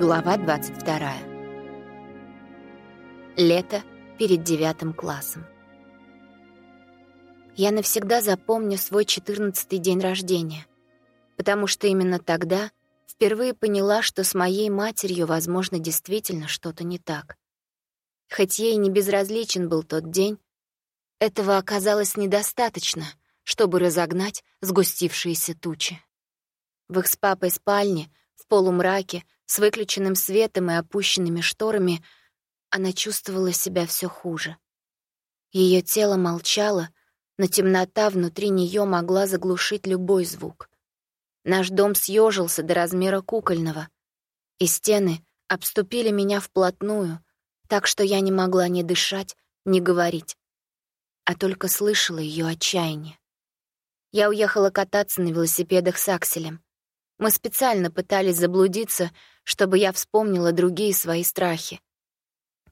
Глава 22. Лето перед девятым классом. Я навсегда запомню свой четырнадцатый день рождения, потому что именно тогда впервые поняла, что с моей матерью, возможно, действительно что-то не так. Хоть ей не безразличен был тот день, этого оказалось недостаточно, чтобы разогнать сгустившиеся тучи. В их с папой спальне, в полумраке, с выключенным светом и опущенными шторами, она чувствовала себя все хуже. Ее тело молчало, но темнота внутри нее могла заглушить любой звук. Наш дом съежился до размера кукольного, и стены обступили меня вплотную, так что я не могла ни дышать, ни говорить, а только слышала ее отчаяние. Я уехала кататься на велосипедах с Акселем. Мы специально пытались заблудиться, чтобы я вспомнила другие свои страхи.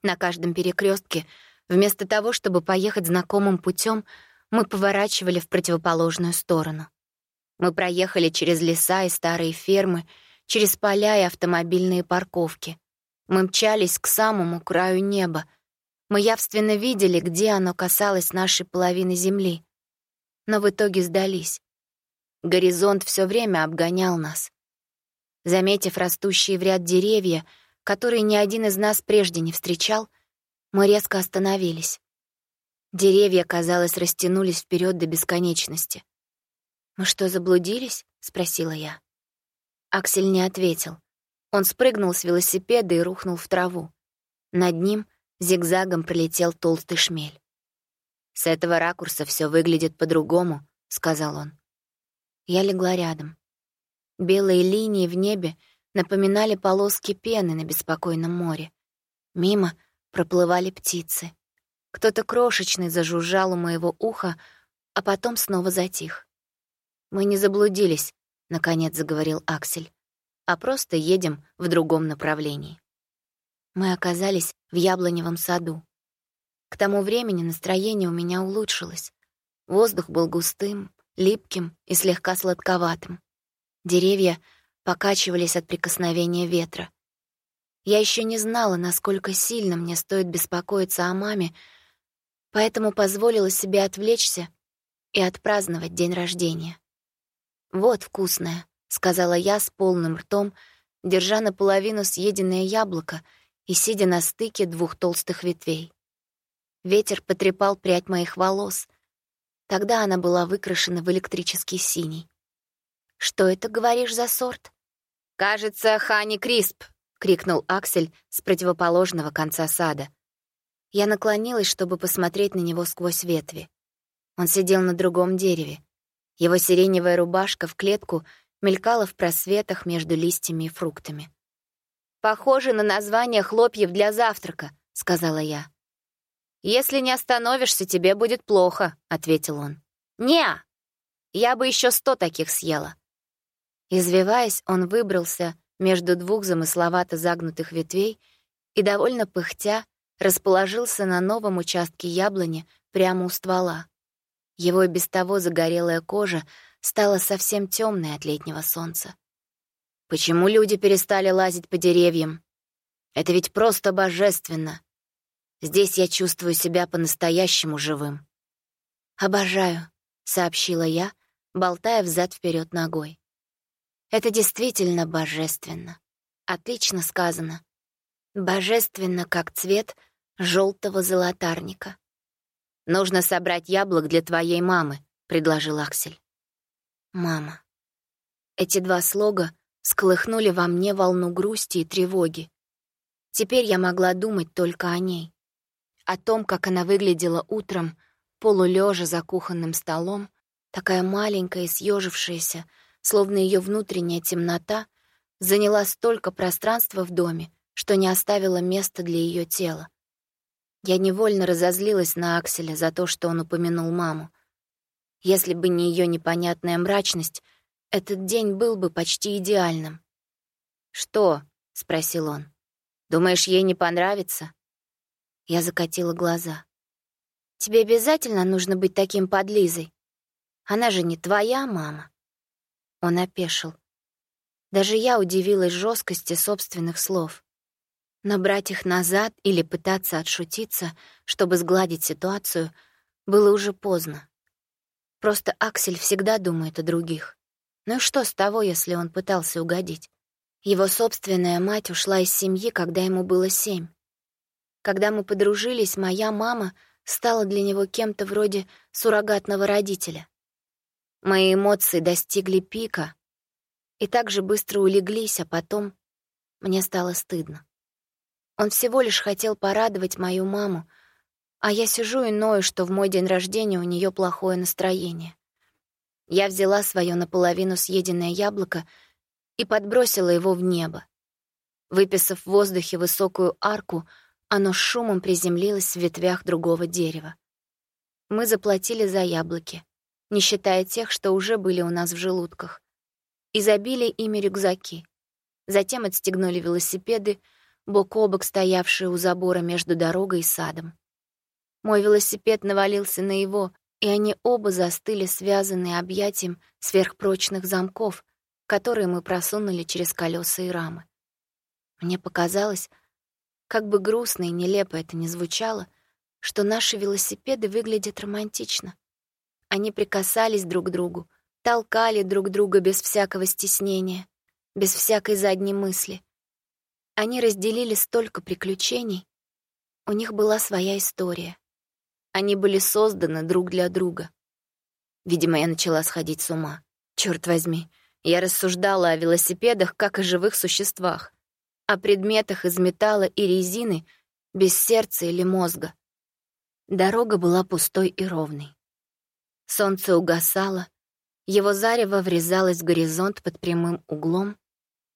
На каждом перекрестке, вместо того, чтобы поехать знакомым путем, мы поворачивали в противоположную сторону. Мы проехали через леса и старые фермы, через поля и автомобильные парковки. Мы мчались к самому краю неба. Мы явственно видели, где оно касалось нашей половины земли. Но в итоге сдались. Горизонт все время обгонял нас. Заметив растущие в ряд деревья, которые ни один из нас прежде не встречал, мы резко остановились. Деревья, казалось, растянулись вперед до бесконечности. «Мы что, заблудились?» — спросила я. Аксель не ответил. Он спрыгнул с велосипеда и рухнул в траву. Над ним зигзагом пролетел толстый шмель. «С этого ракурса все выглядит по-другому», — сказал он. Я легла рядом. Белые линии в небе напоминали полоски пены на беспокойном море. Мимо проплывали птицы. Кто-то крошечный зажужжал у моего уха, а потом снова затих. «Мы не заблудились», — наконец заговорил Аксель, «а просто едем в другом направлении». Мы оказались в яблоневом саду. К тому времени настроение у меня улучшилось. Воздух был густым, липким и слегка сладковатым. Деревья покачивались от прикосновения ветра. Я еще не знала, насколько сильно мне стоит беспокоиться о маме, поэтому позволила себе отвлечься и отпраздновать день рождения. «Вот вкусное», — сказала я с полным ртом, держа наполовину съеденное яблоко и сидя на стыке двух толстых ветвей. Ветер потрепал прядь моих волос, Тогда она была выкрашена в электрический синий. «Что это, говоришь, за сорт?» «Кажется, Хани Крисп!» — крикнул Аксель с противоположного конца сада. Я наклонилась, чтобы посмотреть на него сквозь ветви. Он сидел на другом дереве. Его сиреневая рубашка в клетку мелькала в просветах между листьями и фруктами. «Похоже на название хлопьев для завтрака», — сказала я. «Если не остановишься, тебе будет плохо», — ответил он. «Не, я бы еще сто таких съела». Извиваясь, он выбрался между двух замысловато загнутых ветвей и, довольно пыхтя, расположился на новом участке яблони прямо у ствола. Его и без того загорелая кожа стала совсем темной от летнего солнца. Почему люди перестали лазить по деревьям? Это ведь просто божественно. Здесь я чувствую себя по-настоящему живым. «Обожаю», — сообщила я, болтая взад вперед ногой. «Это действительно божественно. Отлично сказано. Божественно, как цвет желтого золотарника». «Нужно собрать яблок для твоей мамы», — предложил Аксель. «Мама». Эти два слога сколыхнули во мне волну грусти и тревоги. Теперь я могла думать только о ней о том, как она выглядела утром, полулежа за кухонным столом, такая маленькая и съежившаяся, словно ее внутренняя темнота заняла столько пространства в доме, что не оставила места для ее тела. Я невольно разозлилась на Акселя за то, что он упомянул маму. Если бы не ее непонятная мрачность, этот день был бы почти идеальным. «Что?» — спросил он. «Думаешь, ей не понравится?» Я закатила глаза. «Тебе обязательно нужно быть таким подлизой? Она же не твоя мама». Он опешил. Даже я удивилась жесткости собственных слов. Но брать их назад или пытаться отшутиться, чтобы сгладить ситуацию, было уже поздно. Просто Аксель всегда думает о других. Ну и что с того, если он пытался угодить? Его собственная мать ушла из семьи, когда ему было семь. Когда мы подружились, моя мама стала для него кем-то вроде суррогатного родителя. Мои эмоции достигли пика и так же быстро улеглись, а потом мне стало стыдно. Он всего лишь хотел порадовать мою маму, а я сижу и ною, что в мой день рождения у нее плохое настроение. Я взяла свое наполовину съеденное яблоко и подбросила его в небо. Выписав в воздухе высокую арку, оно шумом приземлилось в ветвях другого дерева. Мы заплатили за яблоки, не считая тех, что уже были у нас в желудках, и забили ими рюкзаки. Затем отстегнули велосипеды, бок о бок стоявшие у забора между дорогой и садом. Мой велосипед навалился на его, и они оба застыли связанные объятием сверхпрочных замков, которые мы просунули через колеса и рамы. Мне показалось, как бы грустно и нелепо это ни звучало, что наши велосипеды выглядят романтично. Они прикасались друг к другу, толкали друг друга без всякого стеснения, без всякой задней мысли. Они разделили столько приключений. У них была своя история. Они были созданы друг для друга. Видимо, я начала сходить с ума. Черт возьми, я рассуждала о велосипедах, как о живых существах, о предметах из металла и резины, без сердца или мозга. Дорога была пустой и ровной. Солнце угасало, его зарево врезалось в горизонт под прямым углом,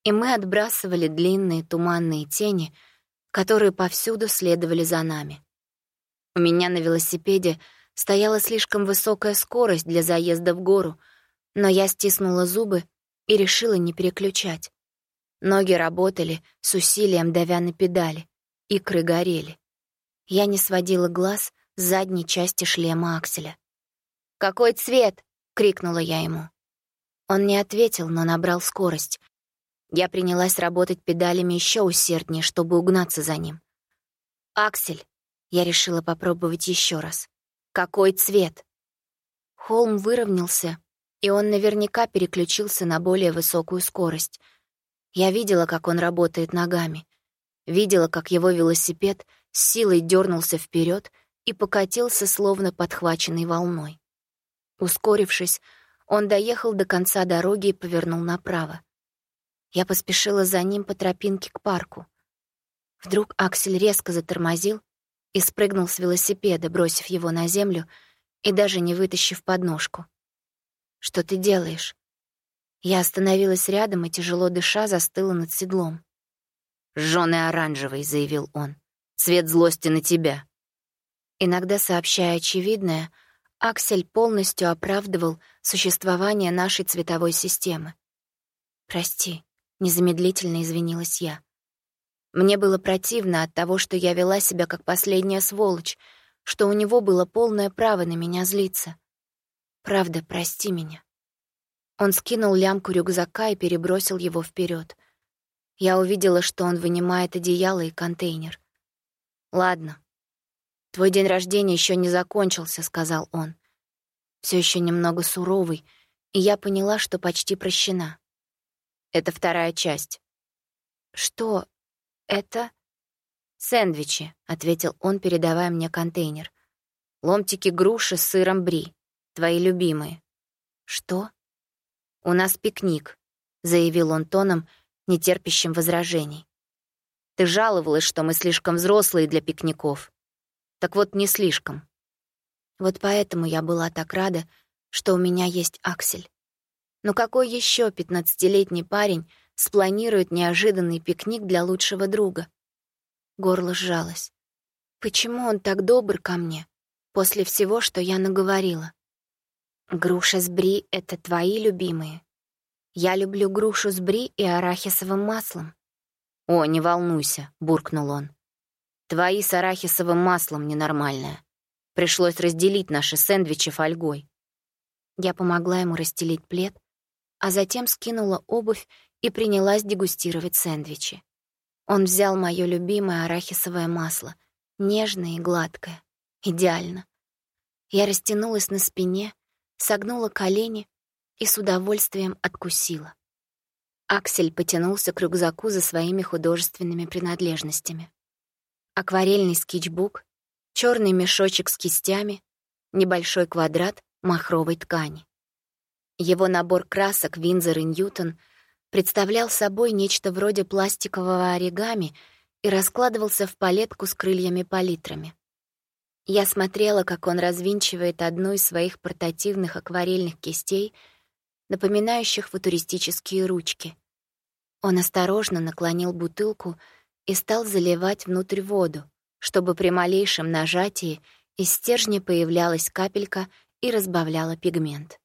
и мы отбрасывали длинные туманные тени, которые повсюду следовали за нами. У меня на велосипеде стояла слишком высокая скорость для заезда в гору, но я стиснула зубы и решила не переключать. Ноги работали, с усилием давя на педали, икры горели. Я не сводила глаз с задней части шлема Акселя. «Какой цвет?» — крикнула я ему. Он не ответил, но набрал скорость. Я принялась работать педалями еще усерднее, чтобы угнаться за ним. «Аксель!» — я решила попробовать еще раз. «Какой цвет?» Холм выровнялся, и он наверняка переключился на более высокую скорость. Я видела, как он работает ногами, видела, как его велосипед с силой дернулся вперед и покатился, словно подхваченный волной. Ускорившись, он доехал до конца дороги и повернул направо. Я поспешила за ним по тропинке к парку. Вдруг Аксель резко затормозил и спрыгнул с велосипеда, бросив его на землю и даже не вытащив подножку. «Что ты делаешь?» Я остановилась рядом и, тяжело дыша, застыла над седлом. «Жжёный оранжевый», — заявил он. «Цвет злости на тебя». Иногда, сообщая очевидное, Аксель полностью оправдывал существование нашей цветовой системы. «Прости», — незамедлительно извинилась я. Мне было противно от того, что я вела себя как последняя сволочь, что у него было полное право на меня злиться. Правда, прости меня. Он скинул лямку рюкзака и перебросил его вперед. Я увидела, что он вынимает одеяло и контейнер. «Ладно. Твой день рождения еще не закончился», — сказал он. Все еще немного суровый, и я поняла, что почти прощена. Это вторая часть. «Что это?» «Сэндвичи», — ответил он, передавая мне контейнер. «Ломтики груши с сыром бри. Твои любимые». «Что?» «У нас пикник», — заявил он тоном, нетерпящим возражений. «Ты жаловалась, что мы слишком взрослые для пикников. Так вот, не слишком». Вот поэтому я была так рада, что у меня есть Аксель. Но какой еще пятнадцатилетний парень спланирует неожиданный пикник для лучшего друга? Горло сжалось. Почему он так добр ко мне после всего, что я наговорила? Груша с бри — это твои любимые. Я люблю грушу с бри и арахисовым маслом. «О, не волнуйся», — буркнул он. «Твои с арахисовым маслом ненормальная. Пришлось разделить наши сэндвичи фольгой». Я помогла ему расстелить плед, а затем скинула обувь и принялась дегустировать сэндвичи. Он взял моё любимое арахисовое масло, нежное и гладкое, идеально. Я растянулась на спине, согнула колени и с удовольствием откусила. Аксель потянулся к рюкзаку за своими художественными принадлежностями. Акварельный скетчбук, черный мешочек с кистями, небольшой квадрат махровой ткани. Его набор красок Винзор и Ньютон представлял собой нечто вроде пластикового оригами и раскладывался в палетку с крыльями-палитрами. Я смотрела, как он развинчивает одну из своих портативных акварельных кистей, напоминающих футуристические ручки. Он осторожно наклонил бутылку и стал заливать внутрь воду, чтобы при малейшем нажатии из стержня появлялась капелька и разбавляла пигмент.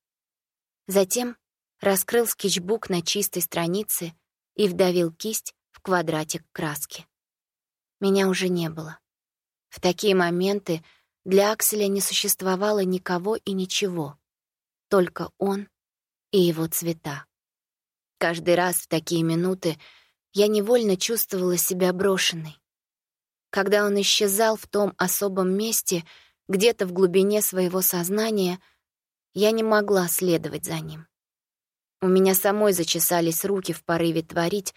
Затем раскрыл скетчбук на чистой странице и вдавил кисть в квадратик краски. Меня уже не было. В такие моменты для Акселя не существовало никого и ничего, только он и его цвета. Каждый раз в такие минуты я невольно чувствовала себя брошенной. Когда он исчезал в том особом месте, где-то в глубине своего сознания, я не могла следовать за ним. У меня самой зачесались руки в порыве творить,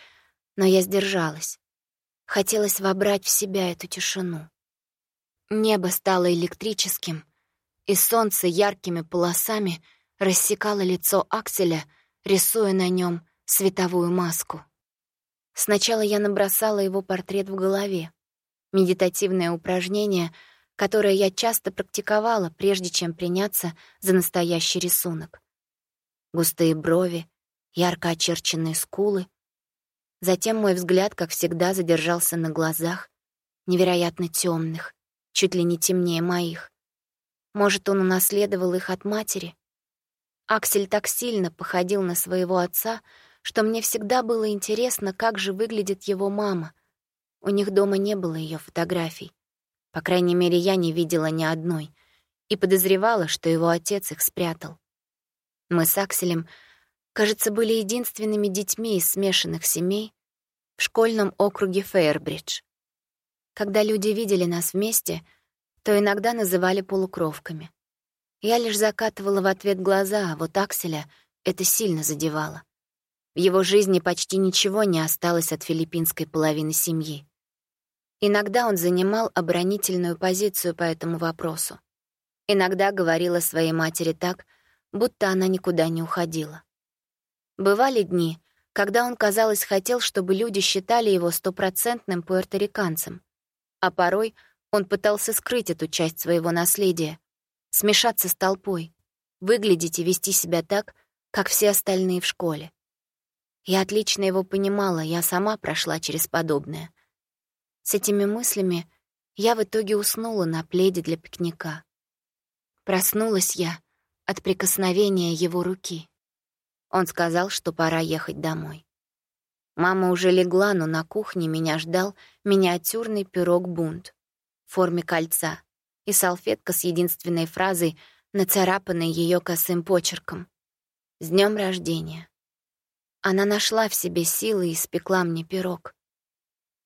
но я сдержалась. Хотелось вобрать в себя эту тишину. Небо стало электрическим, и солнце яркими полосами рассекало лицо Акселя, рисуя на нем световую маску. Сначала я набросала его портрет в голове. Медитативное упражнение, которое я часто практиковала, прежде чем приняться за настоящий рисунок. Густые брови, ярко очерченные скулы. Затем мой взгляд, как всегда, задержался на глазах, невероятно темных, чуть ли не темнее моих. Может, он унаследовал их от матери? Аксель так сильно походил на своего отца, что мне всегда было интересно, как же выглядит его мама. У них дома не было ее фотографий. По крайней мере, я не видела ни одной и подозревала, что его отец их спрятал. Мы с Акселем, кажется, были единственными детьми из смешанных семей в школьном округе Фейербридж. Когда люди видели нас вместе, то иногда называли полукровками. Я лишь закатывала в ответ глаза, а вот Акселя это сильно задевало. В его жизни почти ничего не осталось от филиппинской половины семьи. Иногда он занимал оборонительную позицию по этому вопросу. Иногда говорил о своей матери так, будто она никуда не уходила. Бывали дни, когда он, казалось, хотел, чтобы люди считали его стопроцентным пуэрториканцем, а порой он пытался скрыть эту часть своего наследия, смешаться с толпой, выглядеть и вести себя так, как все остальные в школе. Я отлично его понимала, я сама прошла через подобное. С этими мыслями я в итоге уснула на пледе для пикника. Проснулась я от прикосновения его руки. Он сказал, что пора ехать домой. Мама уже легла, но на кухне меня ждал миниатюрный пирог-бунт в форме кольца и салфетка с единственной фразой, нацарапанной ее косым почерком. «С днем рождения!» Она нашла в себе силы и испекла мне пирог.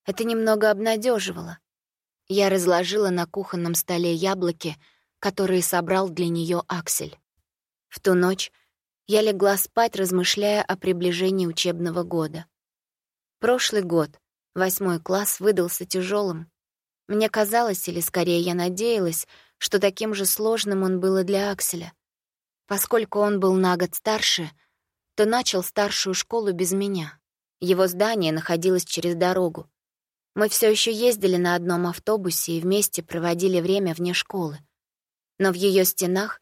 Это немного обнадеживало. Я разложила на кухонном столе яблоки, которые собрал для нее Аксель. В ту ночь я легла спать, размышляя о приближении учебного года. Прошлый год, восьмой класс, выдался тяжелым. Мне казалось, или скорее я надеялась, что таким же сложным он был и для Акселя. Поскольку он был на год старше — то начал старшую школу без меня. Его здание находилось через дорогу. Мы все еще ездили на одном автобусе и вместе проводили время вне школы. Но в ее стенах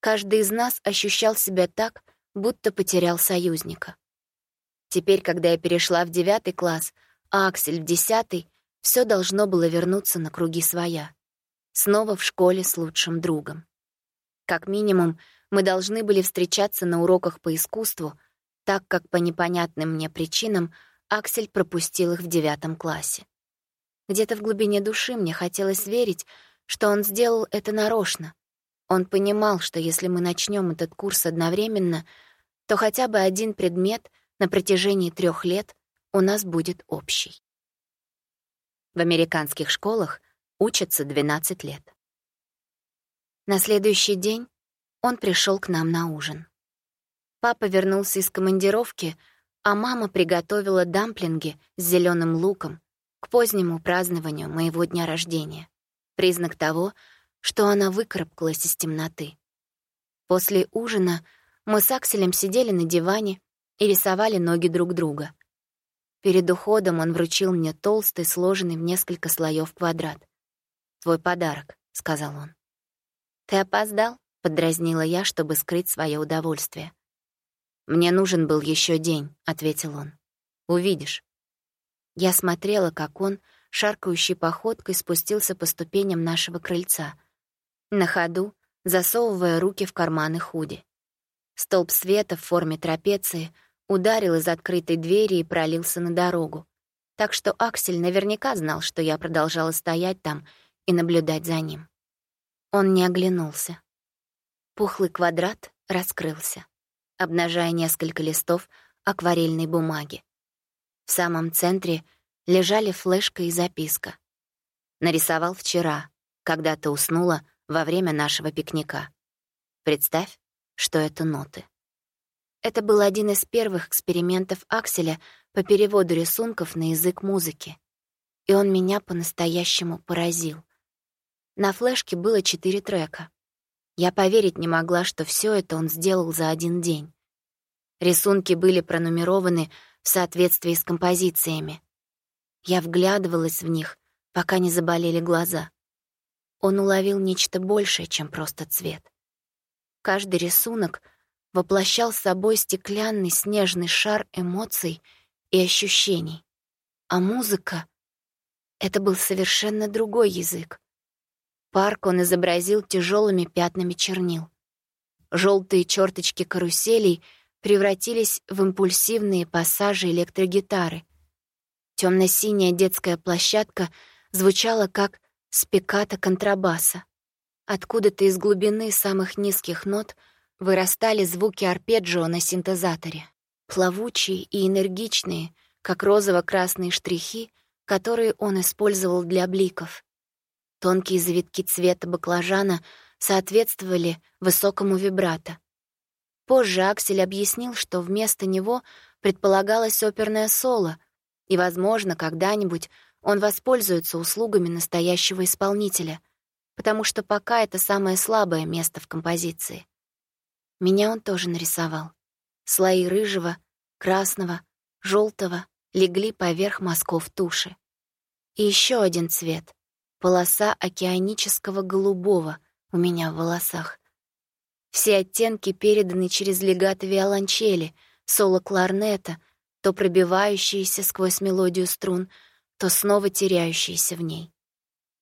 каждый из нас ощущал себя так, будто потерял союзника. Теперь, когда я перешла в девятый класс, а Аксель в десятый, все должно было вернуться на круги своя. Снова в школе с лучшим другом. Как минимум, мы должны были встречаться на уроках по искусству, так как по непонятным мне причинам Аксель пропустил их в девятом классе. Где-то в глубине души мне хотелось верить, что он сделал это нарочно. Он понимал, что если мы начнем этот курс одновременно, то хотя бы один предмет на протяжении трех лет у нас будет общий. В американских школах учатся 12 лет. На следующий день он пришел к нам на ужин. Папа вернулся из командировки, а мама приготовила дамплинги с зеленым луком к позднему празднованию моего дня рождения. Признак того, что она выкарабкалась из темноты. После ужина мы с Акселем сидели на диване и рисовали ноги друг друга. Перед уходом он вручил мне толстый, сложенный в несколько слоев квадрат. «Твой подарок», — сказал он. «Ты опоздал?» — подразнила я, чтобы скрыть свое удовольствие. «Мне нужен был еще день», — ответил он. «Увидишь». Я смотрела, как он, шаркающей походкой, спустился по ступеням нашего крыльца. На ходу, засовывая руки в карманы худи. Столб света в форме трапеции ударил из открытой двери и пролился на дорогу. Так что Аксель наверняка знал, что я продолжала стоять там и наблюдать за ним. Он не оглянулся. Пухлый квадрат раскрылся, обнажая несколько листов акварельной бумаги. В самом центре лежали флешка и записка. Нарисовал вчера, когда ты уснула во время нашего пикника. Представь, что это ноты. Это был один из первых экспериментов Акселя по переводу рисунков на язык музыки. И он меня по-настоящему поразил. На флешке было четыре трека. Я поверить не могла, что все это он сделал за один день. Рисунки были пронумерованы в соответствии с композициями. Я вглядывалась в них, пока не заболели глаза. Он уловил нечто большее, чем просто цвет. Каждый рисунок воплощал собой стеклянный снежный шар эмоций и ощущений. А музыка — это был совершенно другой язык. Парк он изобразил тяжелыми пятнами чернил. Желтые черточки каруселей превратились в импульсивные пассажи электрогитары. Темно-синяя детская площадка звучала как спеката контрабаса. Откуда-то из глубины самых низких нот — вырастали звуки арпеджио на синтезаторе, плавучие и энергичные, как розово-красные штрихи, которые он использовал для бликов. Тонкие завитки цвета баклажана соответствовали высокому вибрато. Позже Аксель объяснил, что вместо него предполагалось оперное соло, и, возможно, когда-нибудь он воспользуется услугами настоящего исполнителя, потому что пока это самое слабое место в композиции. Меня он тоже нарисовал. Слои рыжего, красного, желтого легли поверх мазков туши. И еще один цвет — полоса океанического голубого у меня в волосах. Все оттенки переданы через легато виолончели, соло кларнета, то пробивающиеся сквозь мелодию струн, то снова теряющиеся в ней.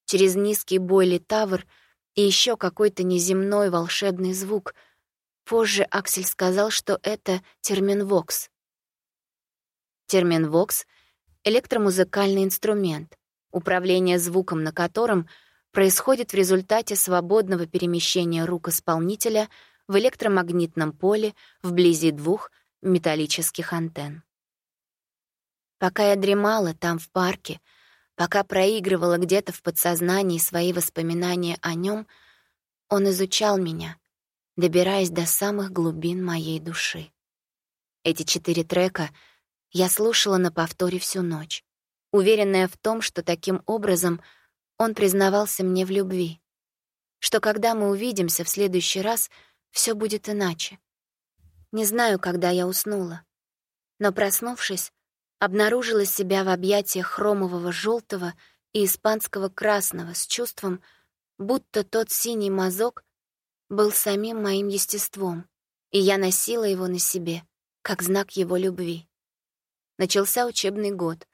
Через низкий бойли тавр и еще какой-то неземной волшебный звук — Позже Аксель сказал, что это термин «вокс». Термин «вокс» — электромузыкальный инструмент, управление звуком на котором происходит в результате свободного перемещения рук исполнителя в электромагнитном поле вблизи двух металлических антенн. Пока я дремала там, в парке, пока проигрывала где-то в подсознании свои воспоминания о нем, он изучал меня, добираясь до самых глубин моей души. Эти четыре трека я слушала на повторе всю ночь, уверенная в том, что таким образом он признавался мне в любви, что когда мы увидимся в следующий раз, все будет иначе. Не знаю, когда я уснула, но, проснувшись, обнаружила себя в объятиях хромового желтого и испанского красного с чувством, будто тот синий мазок был самим моим естеством, и я носила его на себе, как знак его любви. Начался учебный год,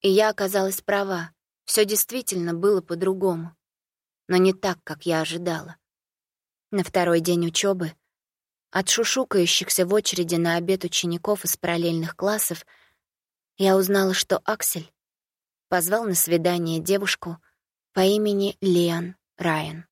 и я оказалась права, все действительно было по-другому, но не так, как я ожидала. На второй день учебы от шушукающихся в очереди на обед учеников из параллельных классов я узнала, что Аксель позвал на свидание девушку по имени Лиан Райан.